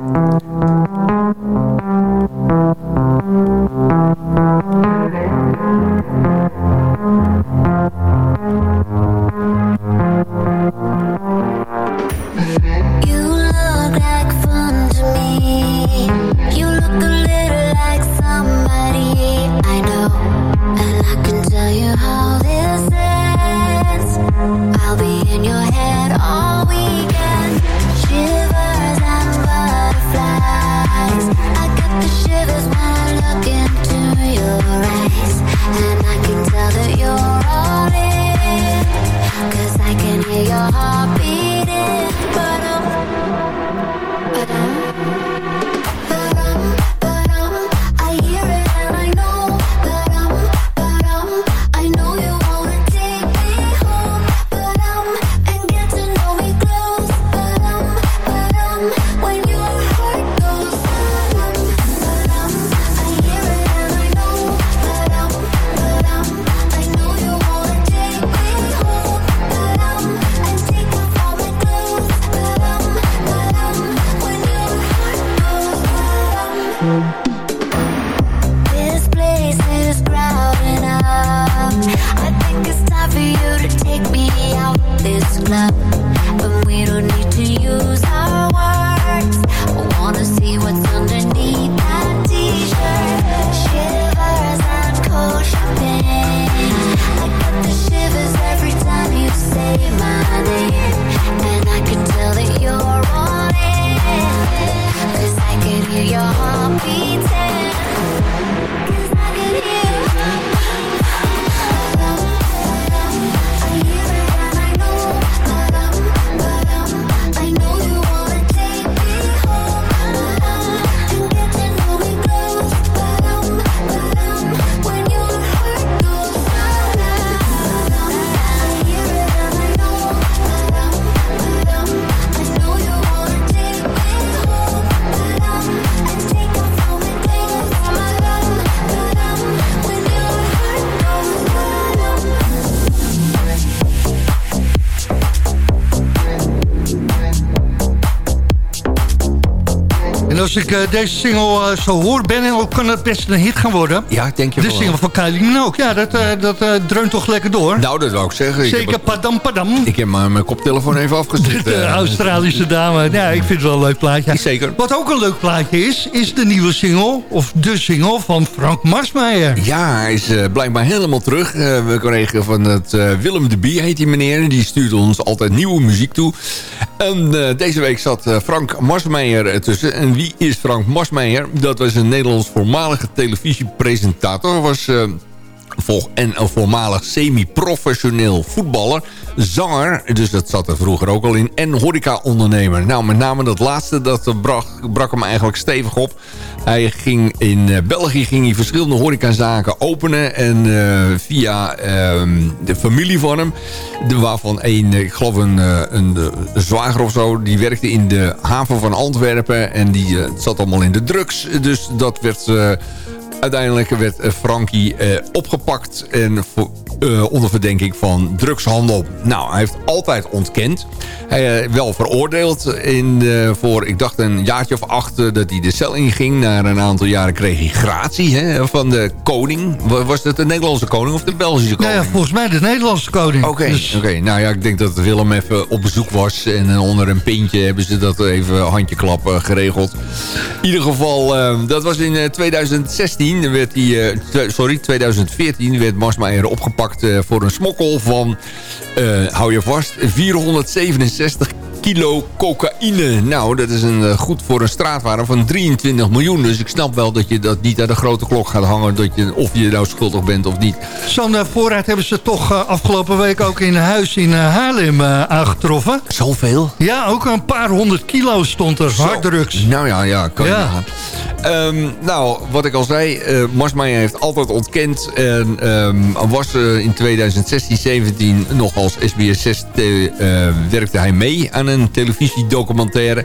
Als ik eh, deze single eh, zo hoor, Ben, kan het best een hit gaan worden. Ja, ik denk je De wel. single van Kylie Minogue, ja, dat, eh, dat dreunt toch lekker door. Nou, dat wil ik zeggen. Ik Zeker, heb, padam padam. ik heb mijn koptelefoon even afgezet. De. Australische dame. Ja, ik vind het wel een leuk plaatje. Zeker. Wat ook een leuk plaatje is, is de nieuwe single, of de single van Frank Marsmeijer. Ja, hij is blijkbaar helemaal terug. We kregen van het Willem de Bie, heet die meneer. Die stuurt ons altijd nieuwe muziek toe. En eh, deze week zat eh, Frank Marsmeijer ertussen. En wie is Frank Marsmeijer? Dat was een Nederlands voormalige televisiepresentator. Was... eh, en een voormalig semi-professioneel voetballer, zanger, dus dat zat er vroeger ook al in, en horeca-ondernemer. Nou, met name dat laatste, dat brak, brak hem eigenlijk stevig op. Hij ging in eh, België ging hij verschillende horecazaken openen en eh, via ehm, de familie van hem, waarvan een, eh, ik geloof een, een, zwager of zo, die werkte in de haven van Antwerpen en die zat allemaal in de drugs, dus dat werd... Uiteindelijk werd eh, Frankie eh, opgepakt en eh, onder verdenking van drugshandel. Nou, hij heeft altijd ontkend. Hij uh, wel veroordeeld in, uh, voor, ik dacht een jaartje of acht... Uh, dat hij de cel inging. Na een aantal jaren kreeg hij gratie hè, van de koning. Was het de Nederlandse koning of de Belgische koning? Ja, ja volgens mij de Nederlandse koning. Oké, okay, dus... okay. nou ja, ik denk dat Willem even op bezoek was. En onder een pintje hebben ze dat even handjeklap geregeld. In ieder geval, uh, dat was in 2016 werd hij, sorry, 2014 werd Marsmeijer opgepakt voor een smokkel van, uh, hou je vast, 467 kilo cocaïne. Nou, dat is een, uh, goed voor een straatwaarde van 23 miljoen. Dus ik snap wel dat je dat niet aan de grote klok gaat hangen... Dat je, of je nou schuldig bent of niet. Zo'n uh, voorraad hebben ze toch uh, afgelopen week ook in een huis in Haarlem aangetroffen. Zoveel? Ja, ook een paar honderd kilo stond er. Zo. Harddrugs. Nou ja, ja, kan ja. Um, nou, wat ik al zei, uh, Marsmeijer heeft altijd ontkend. En um, was uh, in 2016, 17 nog als SBS 6 uh, werkte hij mee aan een televisiedocumentaire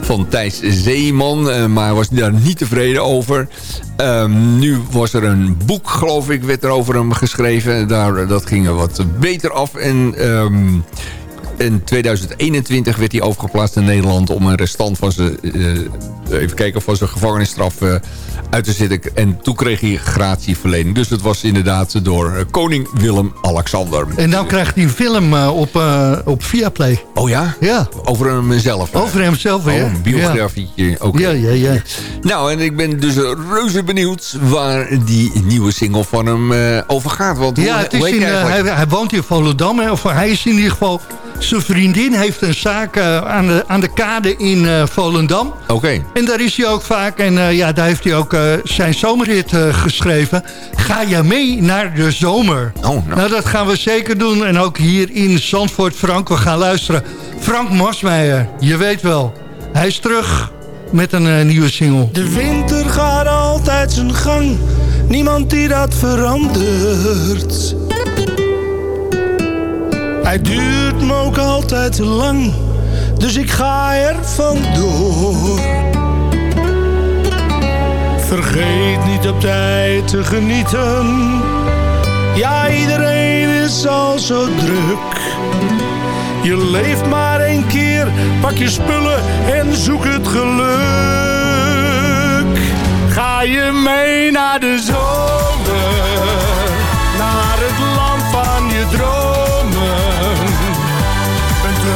van Thijs Zeeman. maar was daar niet tevreden over. Um, nu was er een boek, geloof ik, werd er over hem geschreven. Daar, dat ging er wat beter af. En in 2021 werd hij overgeplaatst in Nederland... om een restant van zijn, uh, even kijken, van zijn gevangenisstraf uh, uit te zitten. En toen kreeg hij gratieverlening. Dus het was inderdaad door koning Willem-Alexander. En nou krijgt hij een film op, op Viaplay. Oh ja? Ja. Over hemzelf? Over hemzelf, oh, een biografietje. Ja. Okay. ja, ja, ja. Nou, en ik ben dus reuze benieuwd waar die nieuwe single van hem over gaat. Want ja, hoe, het is in, hij, hij woont in Volendam. Of hij is in ieder geval zijn vriendin heeft een zaak uh, aan, de, aan de kade in uh, Volendam. Oké. Okay. En daar is hij ook vaak. En uh, ja, daar heeft hij ook zijn zomerrit geschreven. Ga je mee naar de zomer? Oh, nou. nou, dat gaan we zeker doen. En ook hier in Zandvoort, Frank, we gaan luisteren. Frank Mosmeijer, je weet wel. Hij is terug met een nieuwe single. De winter gaat altijd zijn gang. Niemand die dat verandert. Hij duurt me ook altijd te lang, dus ik ga er vandoor. Vergeet niet op tijd te genieten. Ja, iedereen is al zo druk. Je leeft maar één keer, pak je spullen en zoek het geluk. Ga je mee naar de zomer, naar het land van je droom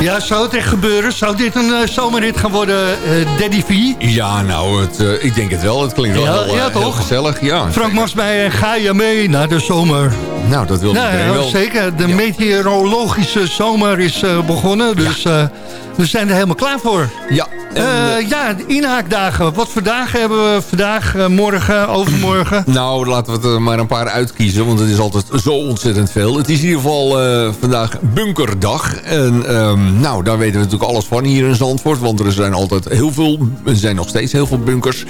Ja, zou het echt gebeuren? Zou dit een uh, zomerrit gaan worden, eh, Daddy V? Ja, nou, het, eh, ik denk het wel. Het klinkt wel Ja, heel, ja, heel toch? gezellig. Ja, Frank Masmeijer, ga je mee naar de zomer? Nou, dat wil Nou, iedereen ja, wel. zeker. De meteorologische zomer is begonnen, dus we zijn er helemaal klaar voor. Ja. Eh, ja, de inhaakdagen. Wat voor dagen hebben we vandaag, eh, morgen, overmorgen? Nou, laten we er maar een paar uitkiezen, want het is altijd zo ontzettend veel. Het is in ieder geval eh, vandaag bunkerdag. En ehm, nou, daar weten we natuurlijk alles van hier in Zandvoort, want er zijn altijd heel veel, er zijn nog steeds heel veel bunkers.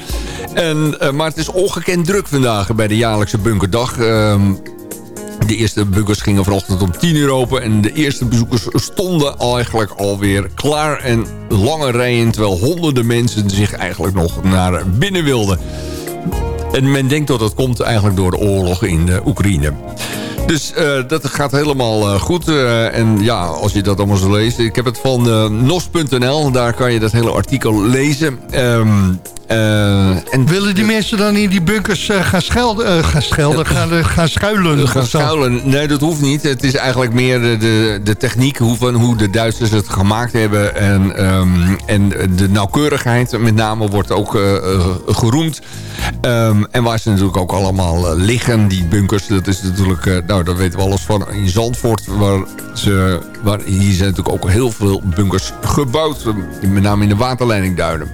En, eh, maar het is ongekend druk vandaag bij de jaarlijkse bunkerdag. Ehm, de eerste bunkers gingen vanochtend om 10 uur open. En de eerste bezoekers stonden eigenlijk alweer klaar. En lange rijen, terwijl honderden mensen zich eigenlijk nog naar binnen wilden. En men denkt dat dat komt eigenlijk door de oorlog in eh, Oekraïne. Dus eh, dat gaat helemaal eh, goed. Eh, en ja, als je dat allemaal zo leest. Ik heb het van nos.nl. Daar kan je dat hele artikel lezen. Ehm, eh, en Willen die mensen dan in die bunkers eh, gaan, schelden, eh, gaan, schelden, gaan, gaan schuilen? gaan schuilen. Nee, dat hoeft niet. Het is eigenlijk meer de, de, de techniek hoe, van hoe de Duitsers het gemaakt hebben. En, ehm, en de nauwkeurigheid met name wordt ook geroemd. Ehm, en waar ze natuurlijk ook allemaal liggen, die bunkers. Dat is natuurlijk, nou daar weten we alles van in Zandvoort. Waar ze, waar, hier zijn natuurlijk ook heel veel bunkers gebouwd. eh, Met name in de waterleidingduinen.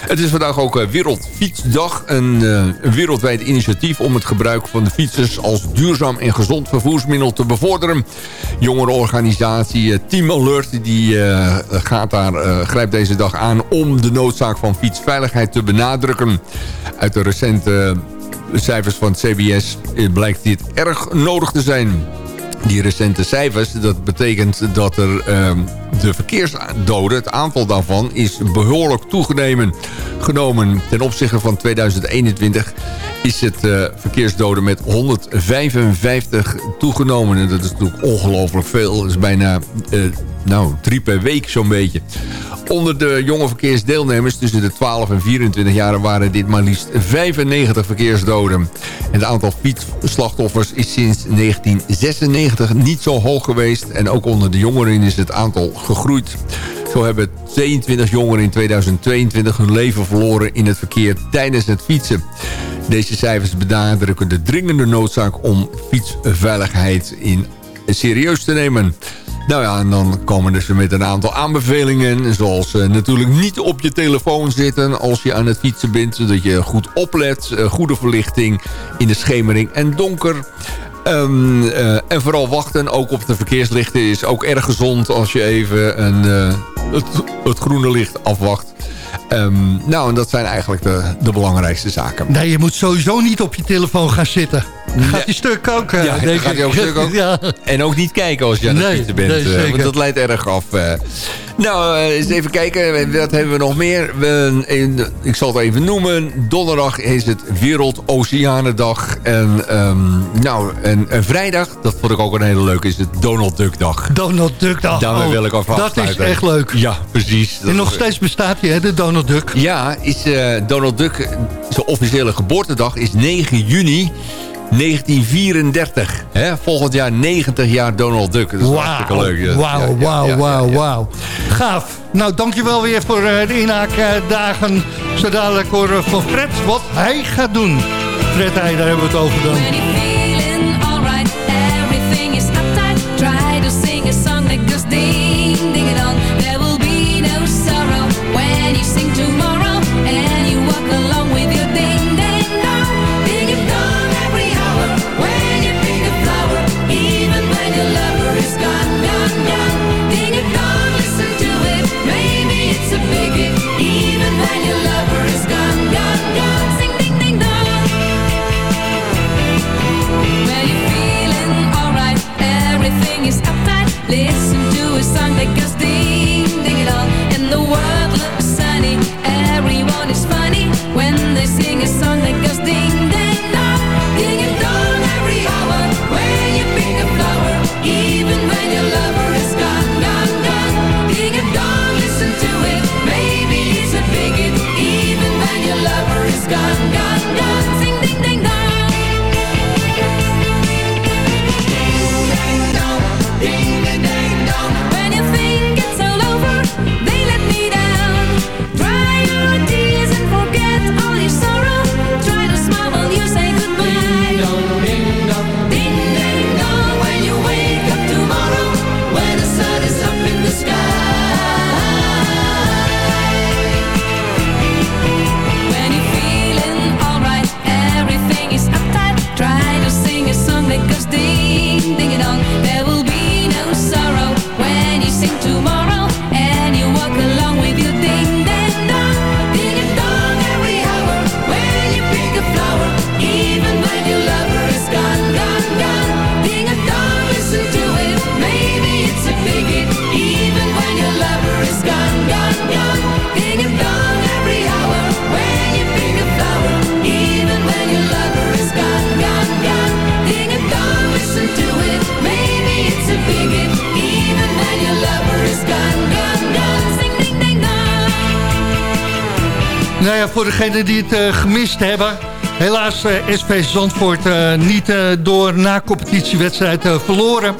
Het is vandaag ook eh, Wereldfietsdag. Een, eh, een wereldwijd initiatief om het gebruik van de fietsers... als duurzaam en gezond vervoersmiddel te bevorderen. Jongerenorganisatie Team Alert die, gaat daar, grijpt deze dag aan... om de noodzaak van fietsveiligheid te benadrukken. Uit de recente cijfers van het CBS blijkt dit erg nodig te zijn die recente cijfers, dat betekent dat er ehm, de verkeersdoden, het aantal daarvan, is behoorlijk toegenomen. Genomen ten opzichte van 2021 is het eh, verkeersdoden met 155 toegenomen. En dat is natuurlijk ongelooflijk veel. Dat is bijna eh, nou, drie per week zo'n beetje. Onder de jonge verkeersdeelnemers tussen de 12 en 24 jaar waren dit maar liefst 95 verkeersdoden. En het aantal fietsslachtoffers is sinds 1996 niet zo hoog geweest. En ook onder de jongeren is het aantal gegroeid. Zo hebben 22 jongeren in 2022 hun leven verloren in het verkeer tijdens het fietsen. Deze cijfers benadrukken de dringende noodzaak om fietsveiligheid in serieus te nemen. Nou ja, en dan komen dus met een aantal aanbevelingen. Zoals eh, natuurlijk niet op je telefoon zitten als je aan het fietsen bent. Zodat je goed oplet. Eh, goede verlichting in de schemering en donker. Ehm, eh, en vooral wachten, ook op de verkeerslichten, is ook erg gezond als je even een, het groene licht afwacht. Ehm, nou, en dat zijn eigenlijk de, de belangrijkste zaken. Nee, je moet sowieso niet op je telefoon gaan zitten. Dan gaat die stuk ook, eh, Ja, denk gaat ik. hij ook stuk ook. Ja. En ook niet kijken als je aan het Nee, bent. nee, eh, want dat leidt erg af. eh. Nou, eens even kijken. Wat hebben we nog meer? We, ik zal het even noemen. Donderdag is het Wereld Oceanendag. En, ehm, nou, en, en vrijdag, dat vond ik ook een hele leuke, is het Donald Duck Dag. Donald Duck dag. Daarmee Oh, wil ik af Dat is echt leuk. Ja, precies. En nog steeds bestaat hij, hè, de Donald Duck. Ja, is eh, Donald Duck, zijn officiële geboortedag is 9 juni 1934. Hè? Volgend jaar 90 jaar Donald Duck. Dat is hartstikke leuk. Wauw, wauw, wauw, wauw. Gaaf. Nou, dankjewel weer voor eh, de inhaakdagen. Zo dadelijk horen van Fred wat hij gaat doen. Fred, hij, daar hebben we het over dan. Degenen die het eh, gemist hebben... helaas eh, SV Zandvoort eh, niet door na competitiewedstrijd verloren.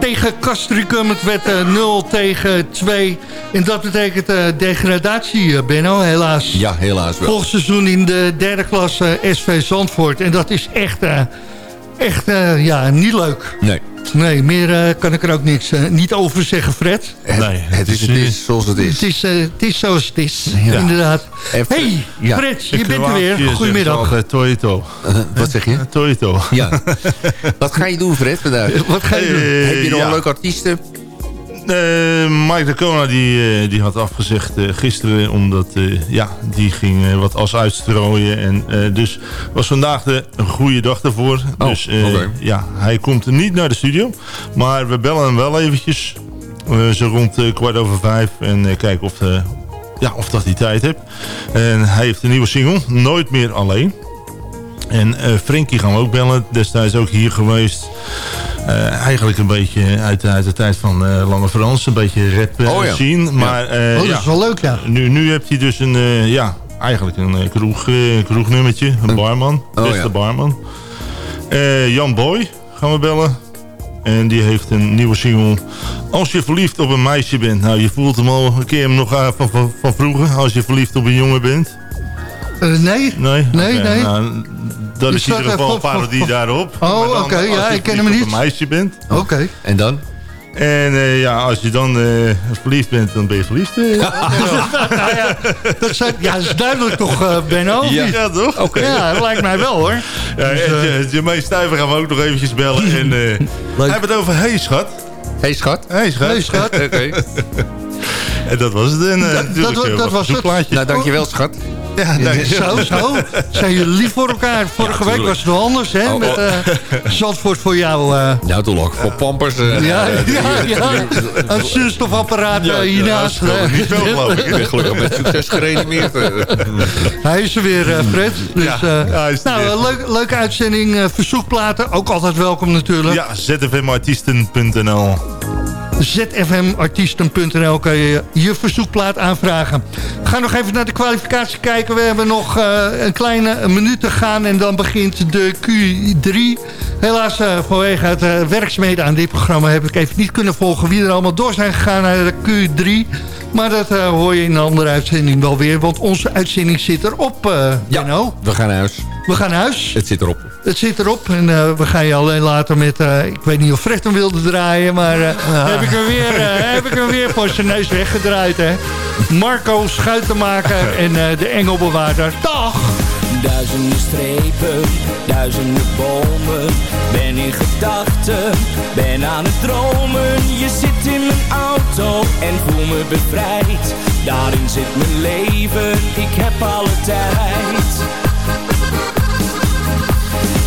Tegen Castricum, het werd eh, 0 tegen 2. En dat betekent degradatie, Benno, helaas. Ja, helaas wel. Volgend seizoen in de derde klas eh, SV Zandvoort. En dat is echt, echt ja, niet leuk. Nee. Nee, meer eh, kan ik er ook niks, eh, niet over zeggen, Fred. Het, het, is, het is zoals het is. Het is, eh, het is zoals het is, Ja. inderdaad. Hey, ja. Fred, je bent er weer. Goedemiddag. Eh, wat zeg je? Toyito. Ja. Wat ga je doen, Fred, vandaag? Wat ga je doen? Heb je nog ja. een leuke artiesten? Eh, Mike de Kona die, eh, die had afgezegd eh, gisteren omdat ja, die ging wat as uitstrooien. En, dus was vandaag de, goede dag daarvoor. Oh, dus ja, hij komt niet naar de studio. Maar we bellen hem wel eventjes. zo rond kwart over vijf. En kijken of, ja, of dat hij tijd heeft. En hij heeft een nieuwe single. Nooit meer alleen. En Frankie gaan we ook bellen. Destijds ook hier geweest. Eh, eigenlijk een beetje uit, uit de tijd van eh, Lange Frans. Een beetje rap eh, Oh ja. zien. Maar eh, Oh, dat ja, is wel leuk, ja. nu, nu heeft hij dus een, eh, ja, eigenlijk een kroeg, kroegnummertje. Een barman. Oh beste ja. barman. Eh, Jan Boy gaan we bellen. En die heeft een nieuwe single. Als je verliefd op een meisje bent. Nou, je voelt hem al. Ken je hem nog aan van, van, van vroeger? Als je verliefd op een jongen bent. Nee? Nee? Nee. nou, Dat Is in ieder geval een parodie daarop. Oh, dan oké, als ja, je ik ken hem niet. op een meisje bent. Oké. En dan? En eh, ja, als je dan eh, verliefd bent, dan ben je verliefd. eh. Nou ja, dat, zijn, ja, dat is duidelijk toch, Benno? Ja. Ja, toch? Oké. Ja, dat lijkt mij wel, hoor. Ja, Dus, en je- Jermaine Stuyver gaan we ook nog eventjes bellen. En, eh hij heeft het over Hey Schat. Hey schat. Hey Schat. Hey, schat. Oké. En dat was het. En, Dat- natuurlijk, dat- dat was het. verzoekplaatje. Nou, dankjewel schat. Ja, dankjewel. Zo, zo. Zijn jullie lief voor elkaar? Vorige week was het wel anders, hè? Oh, Met eh Zandvoort voor jou. eh. Nou, toch ook voor pampers. eh, ja, ja, ja. Een zuurstofapparaat Ja, hiernaast. ja, niet veel, geloof ik. Ik ben gelukkig met succes gereanimeerd. Hij is er weer, eh, Fred. Dus, Ja, ja, hij is nou, leuk, leuke uitzending. eh, verzoekplaten, ook altijd welkom natuurlijk. Ja, zfmartiesten.nl. zfmartiesten.nl kan je je verzoekplaat aanvragen. We gaan nog even naar de kwalificatie kijken. We hebben nog eh, een kleine minuut te gaan en dan begint de Q3. Helaas eh, vanwege het eh, werkzaamheden aan dit programma heb ik even niet kunnen volgen wie er allemaal door zijn gegaan naar de Q3. Maar dat hoor je in een andere uitzending wel weer, want onze uitzending zit erop, eh Benno. We gaan naar huis. We gaan naar huis. Het zit erop. Het zit erop en eh, we gaan je alleen later met... eh, ik weet niet of Fred hem wilde draaien, maar eh, heb, ik hem weer, eh, heb ik hem weer voor zijn neus weggedraaid. Hè? Marco Schuitenmaker en eh, de Engelbewaarder. Dag! Duizenden strepen, duizenden bomen. Ben in gedachten, ben aan het dromen. Je zit in mijn auto en voel me bevrijd. Daarin zit mijn leven, ik heb alle tijd.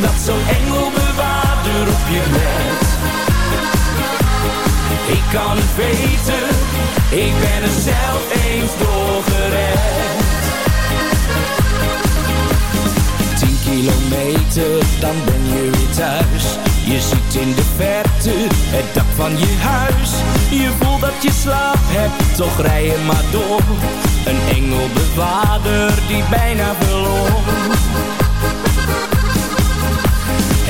Dat zo'n engelbewaarder op je let. Ik kan het weten, ik ben er zelf eens door gered. Tien kilometer, dan ben je weer thuis. Je ziet in de verte het dak van je huis. Je voelt dat je slaap hebt, toch rij je maar door. Een engelbewaarder die bijna verloor.